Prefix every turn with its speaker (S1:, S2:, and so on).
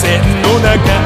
S1: sitting on a.